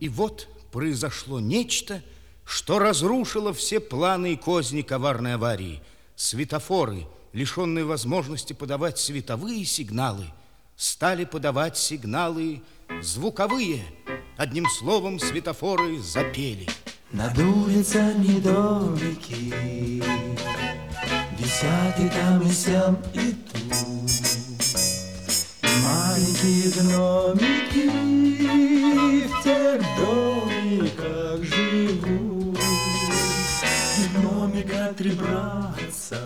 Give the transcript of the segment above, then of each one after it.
И вот произошло нечто, что разрушило все планы и козни коварной аварии. Светофоры, лишенные возможности подавать световые сигналы, стали подавать сигналы звуковые. Одним словом, светофоры запели. Над улицами домики Висят и там, и сям, и тут Маленькие гномики В тех домиках живут. И гномика три братца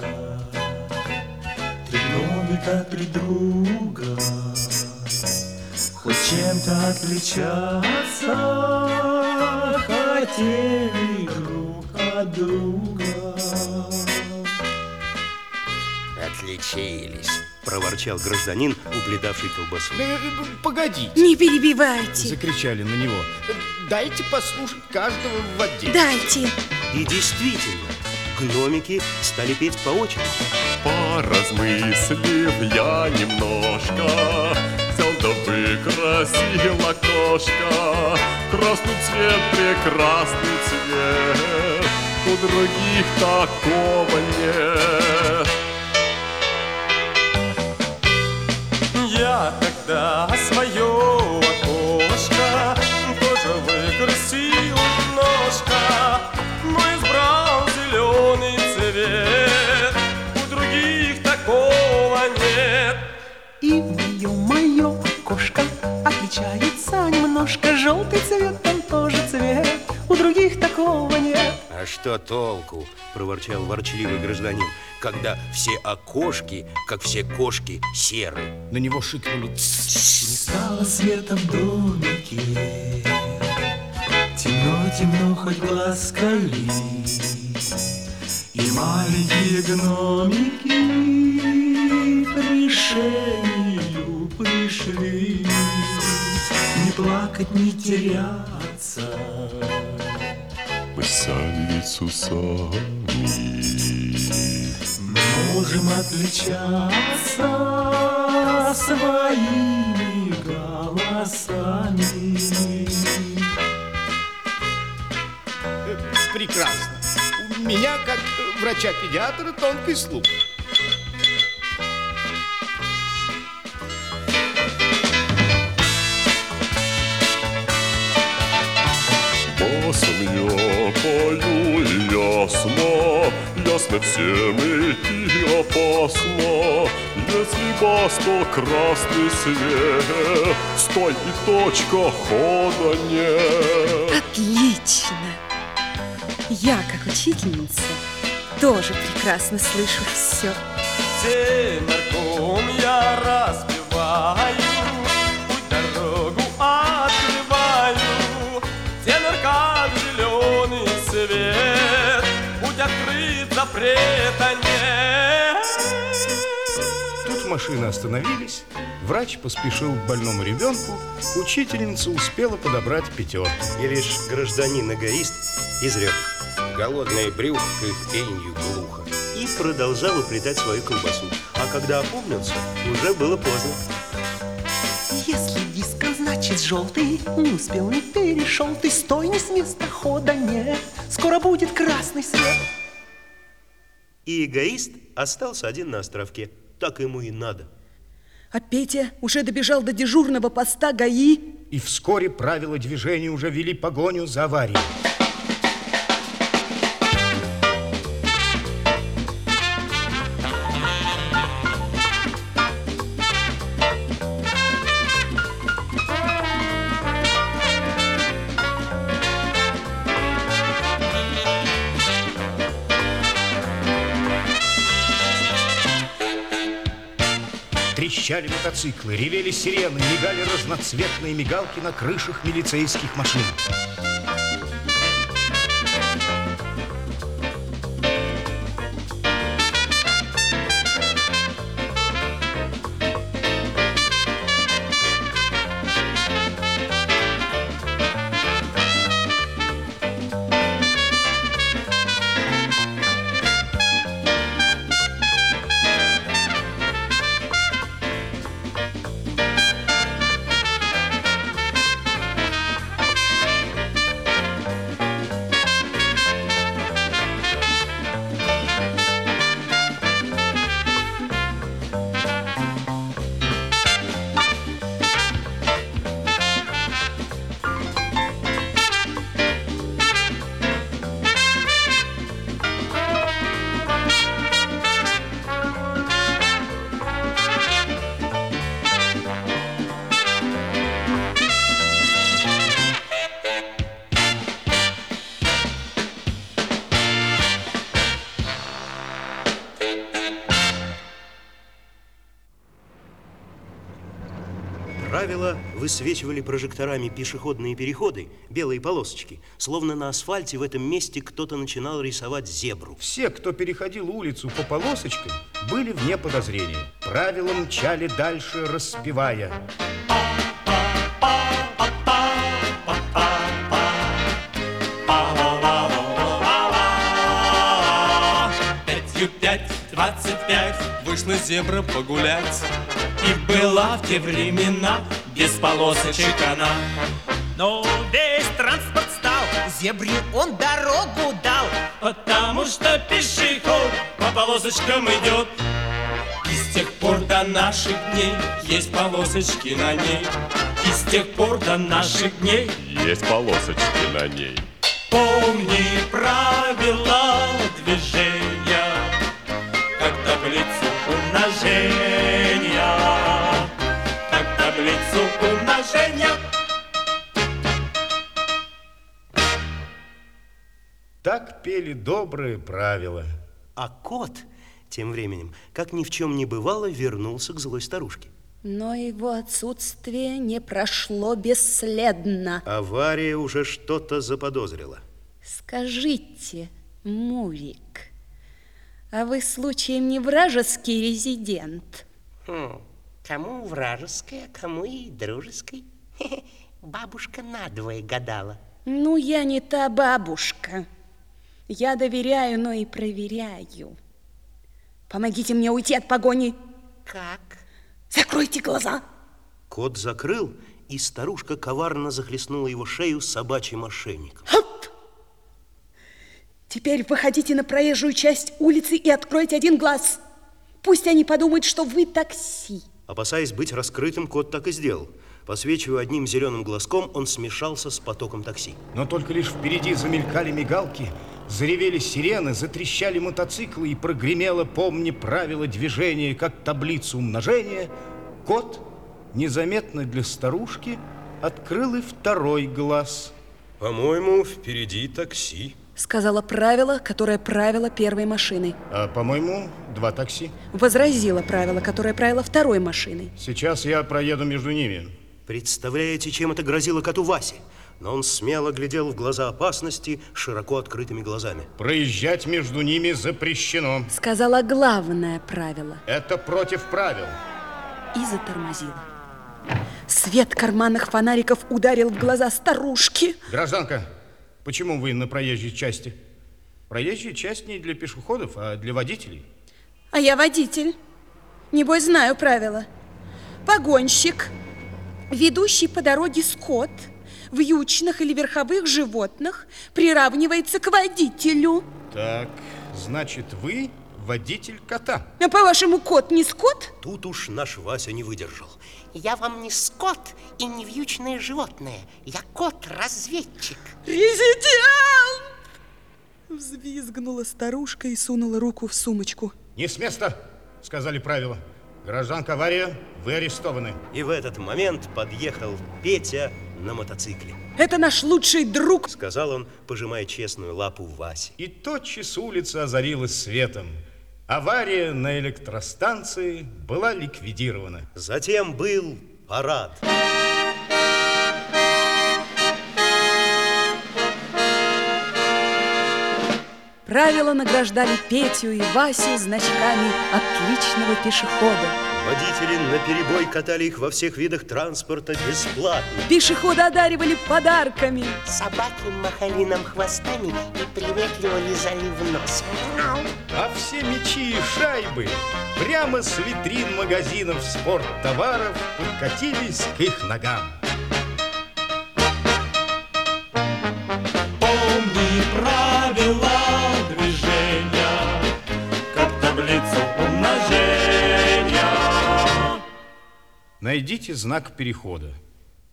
Три гномика, три друга. Хоть чем-то отличаться хотели друг от друга. Отличились, проворчал гражданин, уплетавший колбасу. «Э, э, Погодите, Не перебивайте. закричали на него. Дайте послушать каждого в отдельно. Дайте. И действительно, гномики стали петь по очереди. Поразмыслив я немножко, Взял да выкрасил окошко. Красный цвет, прекрасный цвет, У других такого нет. Тогда свое толку, проворчал ворчливый гражданин, когда все окошки, как все кошки, серы. На него шикнули. Не стало света в домике, Темно, темно, хоть глаз кали. И маленькие гномики к решению пришли Не плакать, не теряться С усами. Мы можем отличаться своими голосами Прекрасно. У меня, как врача-педиатра, тонкий слух. Басом я пою и ясно, ясно всем идти опасно. Если бас, то красный свет, стой и точка хода нет. Отлично. Я, как учительница, тоже прекрасно слышу все. Тенорком я распеваю, Тут машины остановились, врач поспешил к больному ребенку, учительница успела подобрать пятерку. И лишь гражданин-эгоист изрек голодное брюхо к пенью глухо и продолжал уплетать свою колбасу. А когда опомнился, уже было поздно. Если диско, значит желтый Не успел, не перешел Ты стой, не с места хода нет Скоро будет красный свет И эгоист остался один на островке. Так ему и надо. А Петя уже добежал до дежурного поста ГАИ. И вскоре правила движения уже вели погоню за аварией. Трещали мотоциклы, ревели сирены, мигали разноцветные мигалки на крышах милицейских машин. Правила высвечивали прожекторами пешеходные переходы, белые полосочки, словно на асфальте в этом месте кто-то начинал рисовать зебру. Все, кто переходил улицу по полосочкам, были вне подозрения. Правила мчали дальше, распевая. Пятью пять, двадцать пять, вышла зебра погулять. И была в те времена без полосочек она. Но весь транспорт стал, зебре он дорогу дал. Потому что пешеход по полосочкам идет. И с тех пор до наших дней есть полосочки на ней. И с тех пор до наших дней Есть полосочки на ней. Помни правила движения, Так пели добрые правила. А кот тем временем, как ни в чем не бывало, вернулся к злой старушке. Но его отсутствие не прошло бесследно. Авария уже что-то заподозрила. Скажите, Мурик, а вы случаем не вражеский резидент? Хм, кому вражеская, кому и дружеской. Бабушка надвое гадала. Ну, я не та бабушка. Я доверяю, но и проверяю. Помогите мне уйти от погони. Как? Закройте глаза. Кот закрыл, и старушка коварно захлестнула его шею собачьим ошейником. Хоп! Теперь выходите на проезжую часть улицы и откройте один глаз. Пусть они подумают, что вы такси. Опасаясь быть раскрытым, кот так и сделал. Посвечивая одним зеленым глазком, он смешался с потоком такси. Но только лишь впереди замелькали мигалки, заревели сирены, затрещали мотоциклы и прогремело, помни правила движения, как таблицу умножения, кот, незаметно для старушки, открыл и второй глаз. По-моему, впереди такси. Сказала правило, которое правило первой машиной. А, по-моему, два такси. Возразила правило, которое правило второй машиной. Сейчас я проеду между ними. Представляете, чем это грозило коту Васе? Но он смело глядел в глаза опасности широко открытыми глазами. Проезжать между ними запрещено. Сказала главное правило Это против правил. и затормозила. Свет карманных фонариков ударил в глаза старушки. Гражданка, почему вы на проезжей части? Проезжая часть не для пешеходов, а для водителей. А я водитель. Небось, знаю правила. Погонщик, ведущий по дороге скот, вьючных или верховых животных, приравнивается к водителю. Так, значит, вы водитель кота. А по-вашему, кот не скот? Тут уж наш Вася не выдержал. Я вам не скот и не вьючное животное. Я кот-разведчик. Резидент! Взвизгнула старушка и сунула руку в сумочку. Не с места, сказали правила. Гражданка авария, вы арестованы. И в этот момент подъехал Петя на мотоцикле. Это наш лучший друг. Сказал он, пожимая честную лапу Васе. И тотчас улица озарилась светом. Авария на электростанции была ликвидирована. Затем был парад. Правила награждали Петю и Васю значками отличного пешехода. Водители наперебой катали их во всех видах транспорта бесплатно. Пешехода одаривали подарками. Собаки махали нам хвостами и приветливо лизали в нос. А все мечи и шайбы прямо с витрин магазинов спорттоваров подкатились к их ногам. Найдите знак перехода.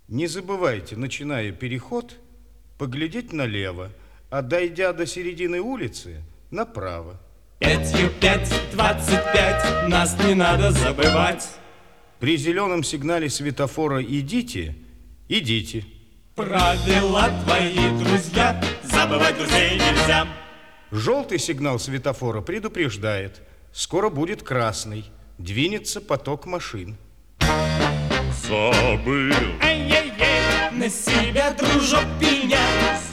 Не забывайте, начиная переход, поглядеть налево, а дойдя до середины улицы, направо. Пятью пять, двадцать пять, нас не надо забывать. При зеленом сигнале светофора «идите», идите. Правила твои, друзья, забывать друзей нельзя. Желтый сигнал светофора предупреждает. Скоро будет красный. Двинется поток машин. Забыл, Ай-яй-яй, на себя, дружок, пеняй.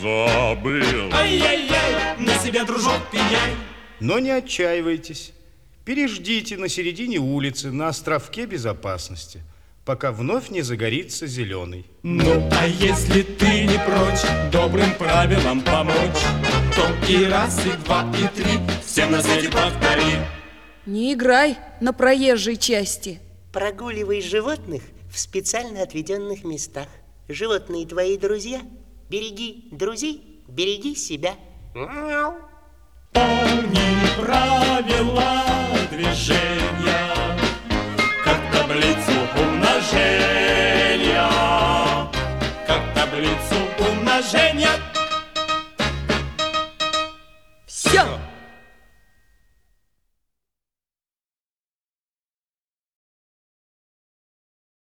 забыл. Ай-яй-яй, на себя, дружок, пеняй. Но не отчаивайтесь. Переждите на середине улицы, на островке безопасности, пока вновь не загорится зеленый. Ну, а если ты не прочь добрым правилам помочь, то и раз, и два, и три всем на свете повтори. Не играй на проезжей части. Прогуливай животных в специально отведенных местах. Животные твои друзья. Береги друзей, береги себя. Мяу.